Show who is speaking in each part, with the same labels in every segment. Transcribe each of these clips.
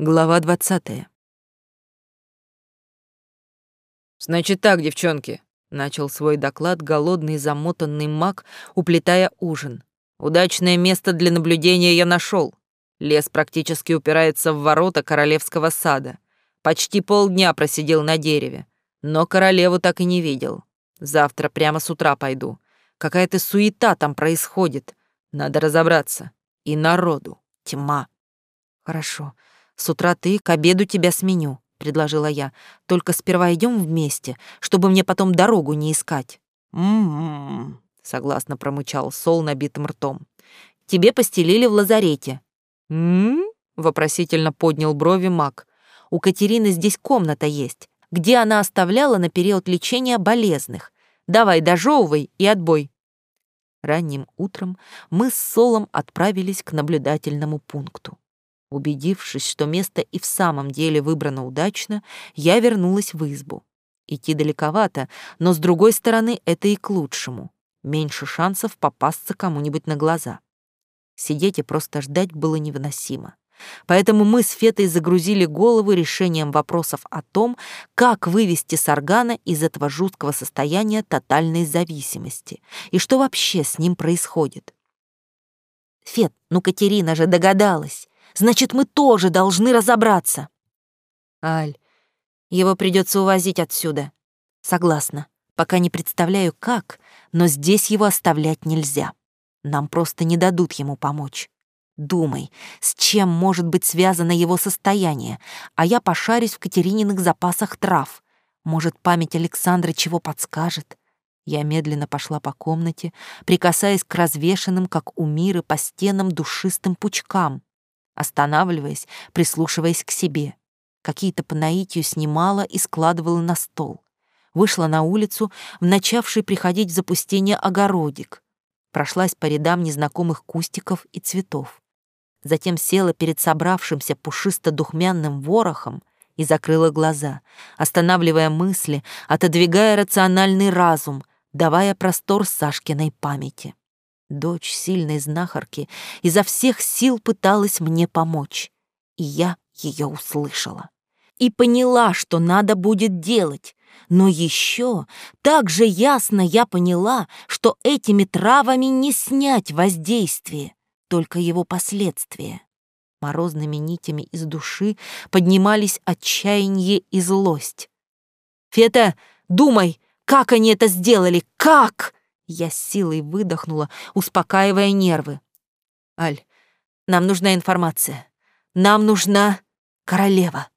Speaker 1: Глава двадцатая.
Speaker 2: «Значит так, девчонки», — начал свой доклад голодный замотанный маг, уплетая ужин. «Удачное место для наблюдения я нашел. Лес практически упирается в ворота королевского сада. Почти полдня просидел на дереве, но королеву так и не видел. Завтра прямо с утра пойду. Какая-то суета там происходит. Надо разобраться. И народу тьма».
Speaker 1: «Хорошо», с утра ты, к обеду тебя сменю», — предложила я. «Только сперва идем вместе, чтобы мне потом дорогу не искать».
Speaker 2: «М-м-м», согласно промычал Сол набитым ртом.
Speaker 1: «Тебе постелили в лазарете».
Speaker 2: «М-м?» вопросительно поднял брови маг.
Speaker 1: «У Катерины здесь комната есть, где она оставляла на период лечения болезных. Давай, дожевывай и отбой». Ранним утром мы с Солом отправились к наблюдательному пункту. Убедившись, что место и в самом деле выбрано удачно, я вернулась в избу. Идти далековато, но с другой стороны это и к лучшему. Меньше шансов попасться кому-нибудь на глаза. Сидеть и просто ждать было невыносимо. Поэтому мы с Фетой загрузили голову решением вопросов о том, как вывести Саргана из этого жуткого состояния тотальной зависимости и что вообще с ним происходит. «Фет, ну Катерина же догадалась!» Значит, мы тоже должны разобраться. Аль, его придется увозить отсюда. Согласна. Пока не представляю, как, но здесь его оставлять нельзя. Нам просто не дадут ему помочь. Думай, с чем может быть связано его состояние, а я пошарюсь в Катерининых запасах трав. Может, память Александры чего подскажет? Я медленно пошла по комнате, прикасаясь к развешенным, как у мира, по стенам душистым пучкам останавливаясь, прислушиваясь к себе. Какие-то по наитию снимала и складывала на стол. Вышла на улицу в начавший приходить в запустение огородик. Прошлась по рядам незнакомых кустиков и цветов. Затем села перед собравшимся пушисто-духмянным ворохом и закрыла глаза, останавливая мысли, отодвигая рациональный разум, давая простор Сашкиной памяти. Дочь сильной знахарки изо всех сил пыталась мне помочь, и я ее услышала. И поняла, что надо будет делать. Но еще так же ясно я поняла, что этими травами не снять воздействие, только его последствия. Морозными нитями из души поднимались отчаяние и злость. «Фета, думай, как они это сделали? Как?» Я с силой выдохнула, успокаивая нервы. «Аль, нам нужна информация. Нам нужна королева».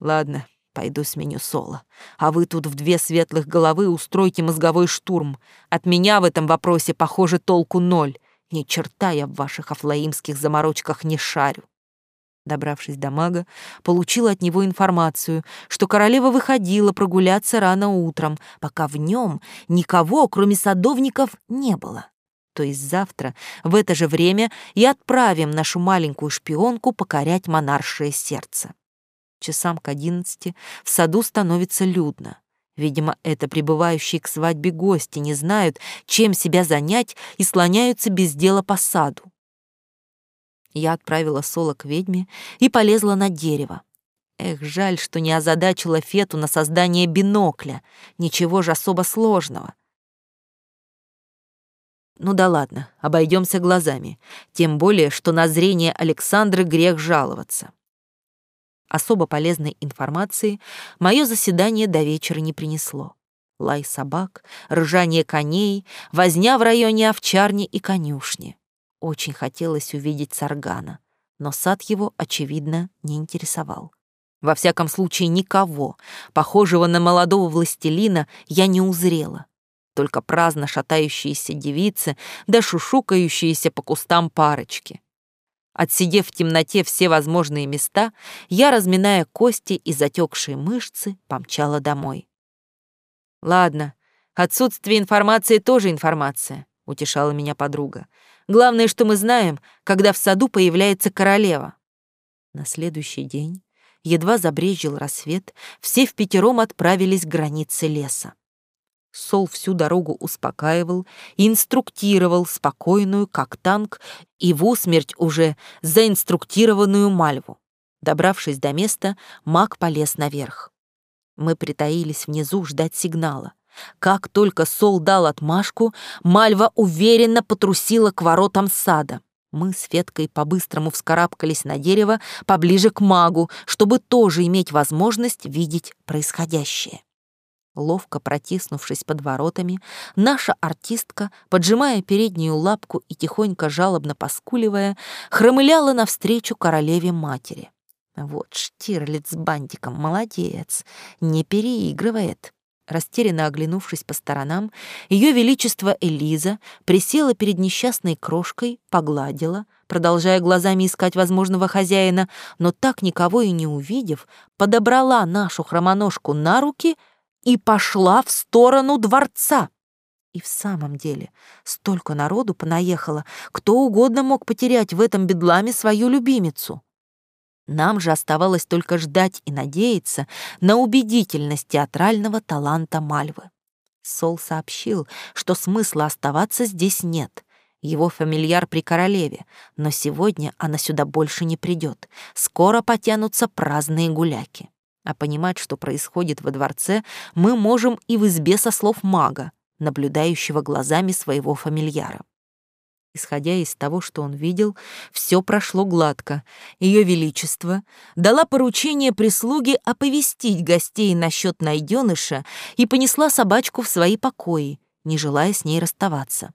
Speaker 1: «Ладно, пойду сменю соло. А вы тут в две светлых головы устройте мозговой штурм. От меня в этом вопросе, похоже, толку ноль. Ни черта я в ваших афлаимских заморочках не шарю». Добравшись до мага, получила от него информацию, что королева выходила прогуляться рано утром, пока в нем никого, кроме садовников, не было. То есть завтра в это же время и отправим нашу маленькую шпионку покорять монаршее сердце. Часам к одиннадцати в саду становится людно. Видимо, это прибывающие к свадьбе гости не знают, чем себя занять и слоняются без дела по саду. Я отправила Соло к ведьме и полезла на дерево. Эх, жаль, что не озадачила Фету на создание бинокля. Ничего же особо сложного. Ну да ладно, обойдемся глазами. Тем более, что на зрение Александры грех жаловаться. Особо полезной информации мое заседание до вечера не принесло. Лай собак, ржание коней, возня в районе овчарни и конюшни. Очень хотелось увидеть Саргана, но сад его, очевидно, не интересовал. Во всяком случае, никого, похожего на молодого властелина, я не узрела. Только праздно шатающиеся девицы да шушукающиеся по кустам парочки. Отсидев в темноте все возможные места, я, разминая кости и затекшие мышцы, помчала домой. «Ладно, отсутствие информации тоже информация», — утешала меня подруга. Главное, что мы знаем, когда в саду появляется королева. На следующий день, едва забрезжил рассвет, все в пятером отправились к границе леса. Сол всю дорогу успокаивал и инструктировал спокойную, как танк, и в усмерть уже заинструктированную Мальву. Добравшись до места, маг полез наверх. Мы притаились внизу ждать сигнала. Как только Сол дал отмашку, Мальва уверенно потрусила к воротам сада. Мы с Феткой по-быстрому вскарабкались на дерево поближе к магу, чтобы тоже иметь возможность видеть происходящее. Ловко протиснувшись под воротами, наша артистка, поджимая переднюю лапку и тихонько жалобно поскуливая, хромыляла навстречу королеве-матери. Вот Штирлиц с бантиком молодец, не переигрывает. Растерянно оглянувшись по сторонам, ее величество Элиза присела перед несчастной крошкой, погладила, продолжая глазами искать возможного хозяина, но так никого и не увидев, подобрала нашу хромоножку на руки и пошла в сторону дворца. И в самом деле, столько народу понаехало, кто угодно мог потерять в этом бедламе свою любимицу. Нам же оставалось только ждать и надеяться на убедительность театрального таланта Мальвы. Сол сообщил, что смысла оставаться здесь нет. Его фамильяр при королеве, но сегодня она сюда больше не придет. Скоро потянутся праздные гуляки. А понимать, что происходит во дворце, мы можем и в избе со слов мага, наблюдающего глазами своего фамильяра. Исходя из того, что он видел, все прошло гладко. Ее Величество дала поручение прислуге оповестить гостей насчет найденыша и понесла собачку в свои покои, не желая с ней расставаться.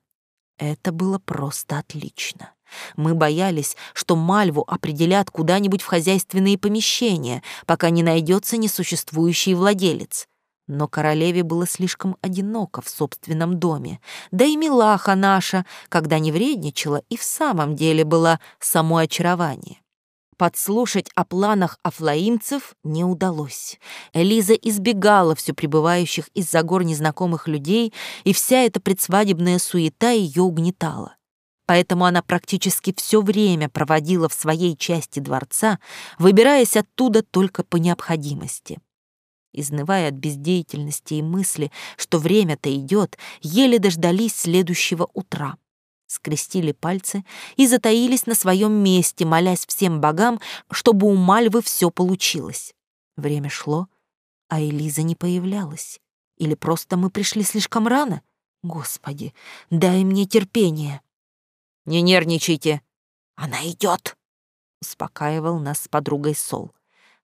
Speaker 1: Это было просто отлично. Мы боялись, что Мальву определят куда-нибудь в хозяйственные помещения, пока не найдется несуществующий владелец. Но королеве было слишком одиноко в собственном доме, да и милаха наша, когда не вредничала, и в самом деле была само очарование. Подслушать о планах афлаимцев не удалось. Элиза избегала все пребывающих из-за гор незнакомых людей, и вся эта предсвадебная суета ее угнетала. Поэтому она практически все время проводила в своей части дворца, выбираясь оттуда только по необходимости. Изнывая от бездеятельности и мысли, что время-то идет, еле дождались следующего утра. Скрестили пальцы и затаились на своем месте, молясь всем богам, чтобы у Мальвы все получилось. Время шло, а Элиза не появлялась. Или просто мы пришли слишком рано? Господи, дай мне терпение.
Speaker 2: Не нервничайте.
Speaker 1: Она идет, успокаивал нас с подругой Сол.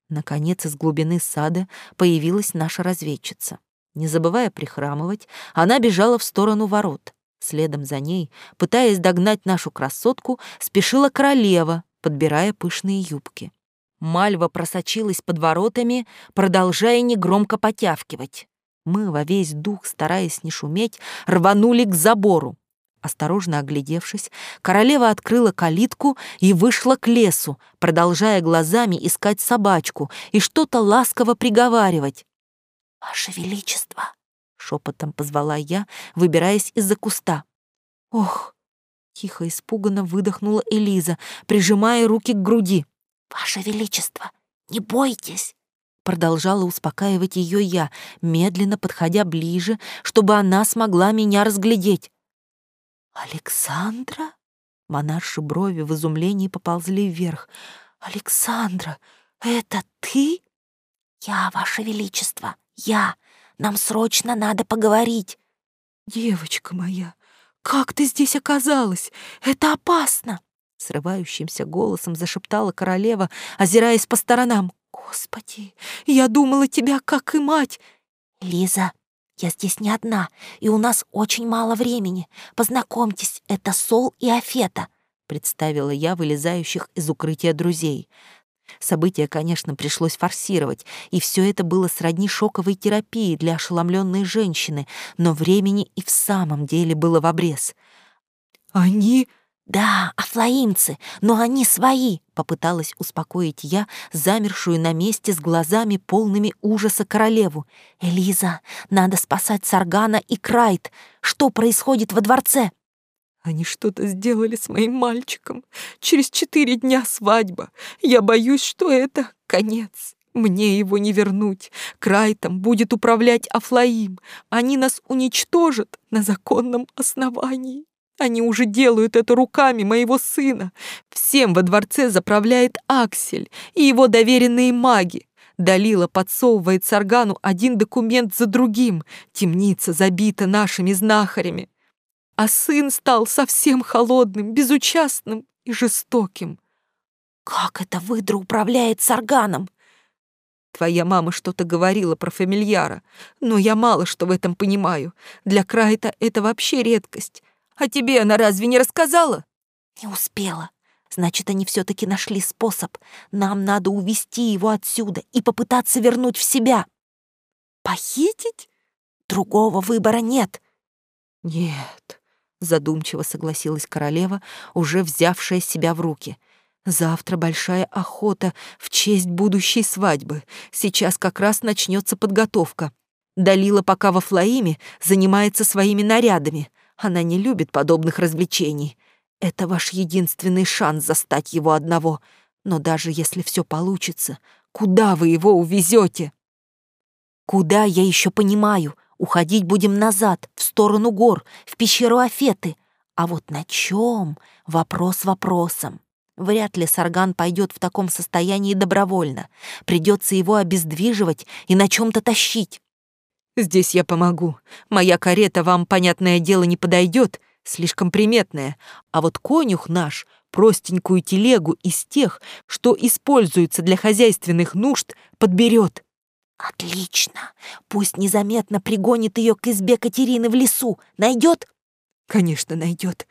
Speaker 1: Наконец из глубины сада появилась наша разведчица. Не забывая прихрамывать, она бежала в сторону ворот. Следом за ней, пытаясь догнать нашу красотку, спешила королева, подбирая пышные юбки. Мальва просочилась под воротами, продолжая негромко потявкивать. Мы во весь дух, стараясь не шуметь, рванули к забору. Осторожно оглядевшись, королева открыла калитку и вышла к лесу, продолжая глазами искать собачку и что-то ласково приговаривать. «Ваше Величество!» — шепотом позвала я, выбираясь из-за куста. «Ох!» — тихо испуганно выдохнула Элиза, прижимая руки к груди. «Ваше Величество, не бойтесь!» Продолжала успокаивать ее я, медленно подходя ближе, чтобы она смогла меня разглядеть. «Александра?» Монарши брови в изумлении поползли вверх. «Александра, это ты?» «Я, Ваше Величество, я. Нам срочно надо поговорить». «Девочка моя, как ты здесь оказалась? Это опасно!» Срывающимся голосом зашептала королева, озираясь по сторонам. «Господи, я думала тебя, как и мать!» «Лиза, я здесь не одна, и у нас очень мало времени. Познакомьтесь, это Сол и Афета», — представила я вылезающих из укрытия друзей. События, конечно, пришлось форсировать, и все это было сродни шоковой терапии для ошеломленной женщины, но времени и в самом деле было в обрез. «Они...» «Да, афлаимцы, но они свои», — попыталась успокоить я замершую на месте с глазами полными ужаса королеву. «Элиза, надо спасать Саргана и Крайт. Что происходит во дворце?» «Они что-то сделали с моим мальчиком. Через четыре дня свадьба. Я боюсь, что это конец. Мне его не вернуть. Крайтом будет управлять Афлаим. Они нас уничтожат на законном основании». Они уже делают это руками моего сына. Всем во дворце заправляет Аксель и его доверенные маги. Далила подсовывает Саргану один документ за другим. Темница забита нашими знахарями. А сын стал совсем холодным, безучастным и жестоким.
Speaker 3: «Как это выдра управляет Сарганом?»
Speaker 1: Твоя мама что-то говорила про фамильяра, но я мало что в этом понимаю. Для Крайта это вообще редкость. А тебе она разве не рассказала?
Speaker 3: Не успела. Значит, они все-таки нашли способ. Нам надо увести его отсюда и попытаться вернуть в себя.
Speaker 1: Похитить?
Speaker 3: Другого выбора нет.
Speaker 1: Нет, задумчиво согласилась королева, уже взявшая себя в руки. Завтра большая охота в честь будущей свадьбы. Сейчас как раз начнется подготовка. Далила пока во Флаиме занимается своими нарядами. Она не любит подобных развлечений. Это ваш единственный шанс застать его одного. Но даже если все получится, куда вы его увезете?
Speaker 3: Куда, я еще понимаю. Уходить будем назад, в сторону гор, в пещеру Афеты. А вот на чем? Вопрос вопросом. Вряд ли Сарган пойдет в таком состоянии добровольно. Придется его обездвиживать и на чем-то тащить.
Speaker 1: Здесь я помогу. Моя карета вам, понятное дело, не подойдет, слишком приметная. А вот конюх наш простенькую телегу из тех, что используются для хозяйственных нужд, подберет.
Speaker 3: Отлично. Пусть незаметно пригонит ее к избе Катерины в лесу. Найдет?
Speaker 1: Конечно, найдет.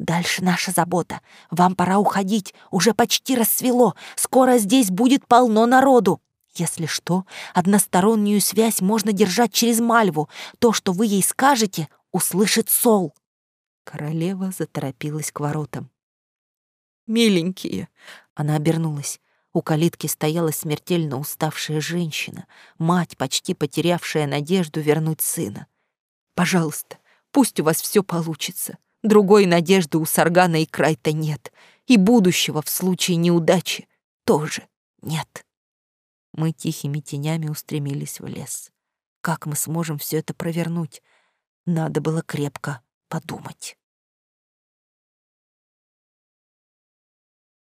Speaker 3: Дальше наша забота. Вам пора уходить. Уже почти рассвело. Скоро здесь будет полно народу. Если что, одностороннюю связь можно держать через Мальву. То, что вы ей скажете, услышит Сол.
Speaker 1: Королева заторопилась к воротам. «Миленькие!» Она обернулась. У калитки стояла смертельно уставшая женщина, мать, почти потерявшая надежду вернуть сына. «Пожалуйста, пусть у вас все получится. Другой надежды у Саргана и Крайта нет, и будущего в случае неудачи тоже нет. Мы тихими тенями устремились в лес. Как мы сможем все это провернуть? Надо было крепко подумать.